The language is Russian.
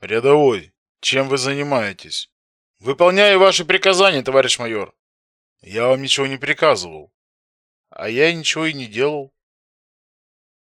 Рядовой, чем вы занимаетесь? Выполняю ваши приказания, товарищ майор. Я вам ничего не приказывал. А я ничего и не делал.